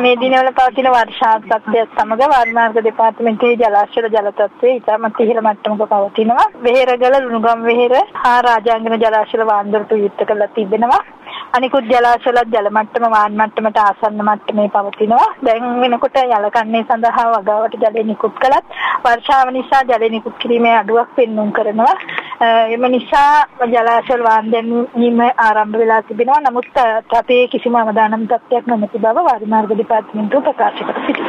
මේ දිනවල පවතින වර්ෂාත් තත්ත්වයත් සමග වාරිමාර්ග දෙපාර්තමේන්තුවේ ජලාශය ජල තත්ත්වය ඉතාමත් ඉහළ මට්ටමක පවතිනවා. වෙහෙරගල ලුණුගම් වෙහෙර හා රාජාංගන ජලාශය වාන්දරට යුක්ත කරලා තිබෙනවා. අනිකුත් ජලාශවලත් ජල මට්ටම වාන් මට්ටමට ආසන්න මට්ටමේ පවතිනවා. දැන් වෙනකොට යලකන්නේ සඳහා වගාවට ජලය නිකුත් කළත් වර්ෂාව නිසා ජලය නිකුත් කිරීමේ අඩුවක් පෙන්눔 කරනවා. එම නිසා ජලාශවල වාන් දැමීම ආරම්භ වෙලා තිබෙනවා. නමුත් රටේ කිසිම අවදානම් තත්ත්වයක් නොමැති බව වාරිමාර්ග දෙපාර්තමේන්තුව ප්‍රකාශ කර සිටිනවා.